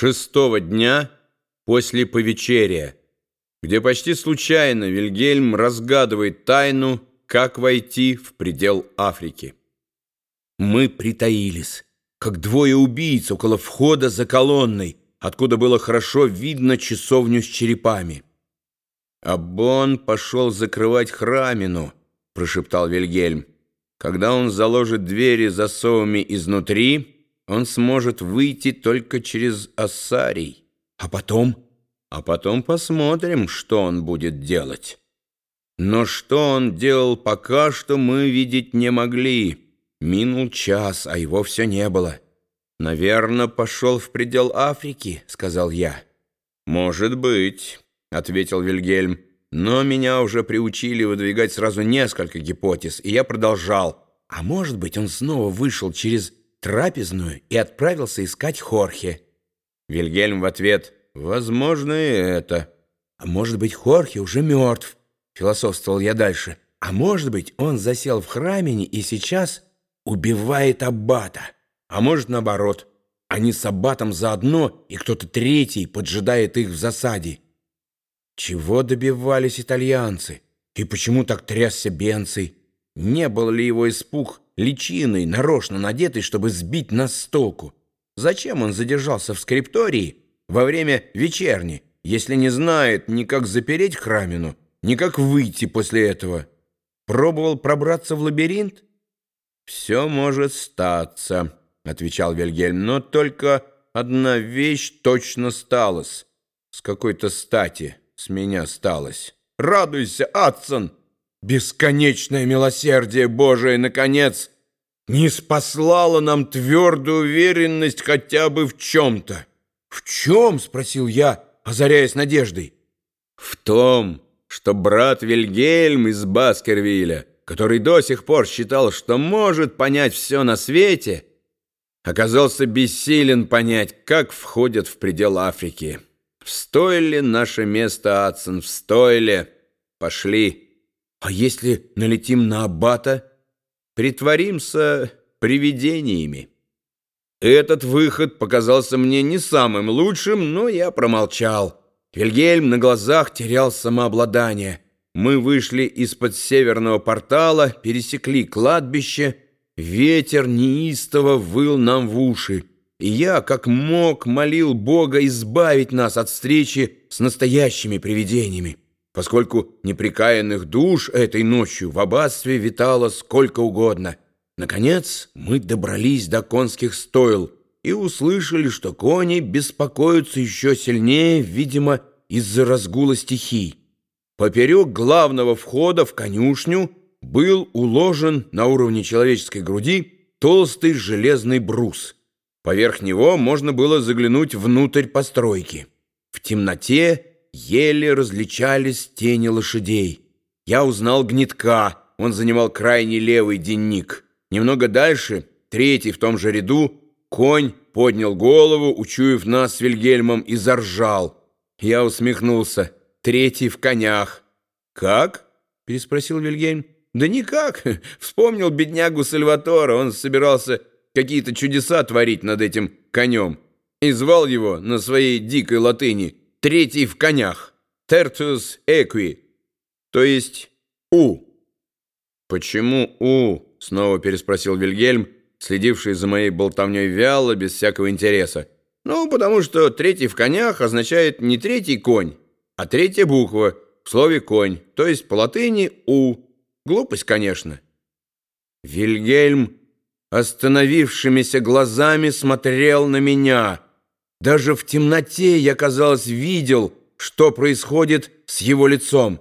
шестого дня после повечерия, где почти случайно Вильгельм разгадывает тайну, как войти в предел Африки. Мы притаились, как двое убийц около входа за колонной, откуда было хорошо видно часовню с черепами. «А Бон пошел закрывать храмину», — прошептал Вильгельм. «Когда он заложит двери засовами изнутри...» он сможет выйти только через Ассарий. А потом? А потом посмотрим, что он будет делать. Но что он делал пока что, мы видеть не могли. Минул час, а его все не было. «Наверное, пошел в предел Африки», — сказал я. «Может быть», — ответил Вильгельм. «Но меня уже приучили выдвигать сразу несколько гипотез, и я продолжал. А может быть, он снова вышел через трапезную и отправился искать Хорхе. Вильгельм в ответ «Возможно, и это». «А может быть, Хорхе уже мертв?» — философствовал я дальше. «А может быть, он засел в храмине и сейчас убивает Аббата? А может, наоборот, они с Аббатом заодно, и кто-то третий поджидает их в засаде?» Чего добивались итальянцы? И почему так трясся Бенций? Не был ли его испуг личиной, нарочно надетой, чтобы сбить нас с толку. Зачем он задержался в скриптории во время вечерни, если не знает ни как запереть храмину, ни как выйти после этого? Пробовал пробраться в лабиринт? «Все может статься», — отвечал Вильгельм, «но только одна вещь точно сталась. С какой-то стати с меня сталось. Радуйся, Адсон!» Бесконечное милосердие Божие, наконец, не спаслало нам твердую уверенность хотя бы в чем-то. «В чем?» — спросил я, озаряясь надеждой. «В том, что брат Вильгельм из Баскервилля, который до сих пор считал, что может понять все на свете, оказался бессилен понять, как входят в предел Африки. В стойле наше место, Адсон, в стойле. Пошли». А если налетим на аббата, притворимся привидениями? Этот выход показался мне не самым лучшим, но я промолчал. Вильгельм на глазах терял самообладание. Мы вышли из-под северного портала, пересекли кладбище. Ветер неистово выл нам в уши. И я, как мог, молил Бога избавить нас от встречи с настоящими привидениями поскольку неприкаянных душ этой ночью в аббатстве витало сколько угодно. Наконец мы добрались до конских стойл и услышали, что кони беспокоятся еще сильнее, видимо, из-за разгула стихий. Поперек главного входа в конюшню был уложен на уровне человеческой груди толстый железный брус. Поверх него можно было заглянуть внутрь постройки. В темноте еле различались тени лошадей. Я узнал гнетка, он занимал крайний левый денник. Немного дальше, третий в том же ряду, конь поднял голову, учуяв нас с Вильгельмом, и заржал. Я усмехнулся. Третий в конях. «Как?» — переспросил Вильгельм. «Да никак. Вспомнил беднягу Сальватора. Он собирался какие-то чудеса творить над этим конем. И звал его на своей дикой латыни третий в конях, tertus equi, то есть «у». «Почему «у»?» — снова переспросил Вильгельм, следивший за моей болтовней вяло, без всякого интереса. «Ну, потому что третий в конях означает не третий конь, а третья буква в слове «конь», то есть по латыни «у». Глупость, конечно». Вильгельм остановившимися глазами смотрел на меня — даже в темноте я, казалось, видел, что происходит с его лицом.